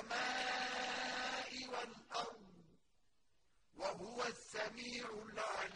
السَّمَاءِ وَالْأَرْضِ ۚ وَهُوَ السَّمِيعُ الْعَلِيمُ.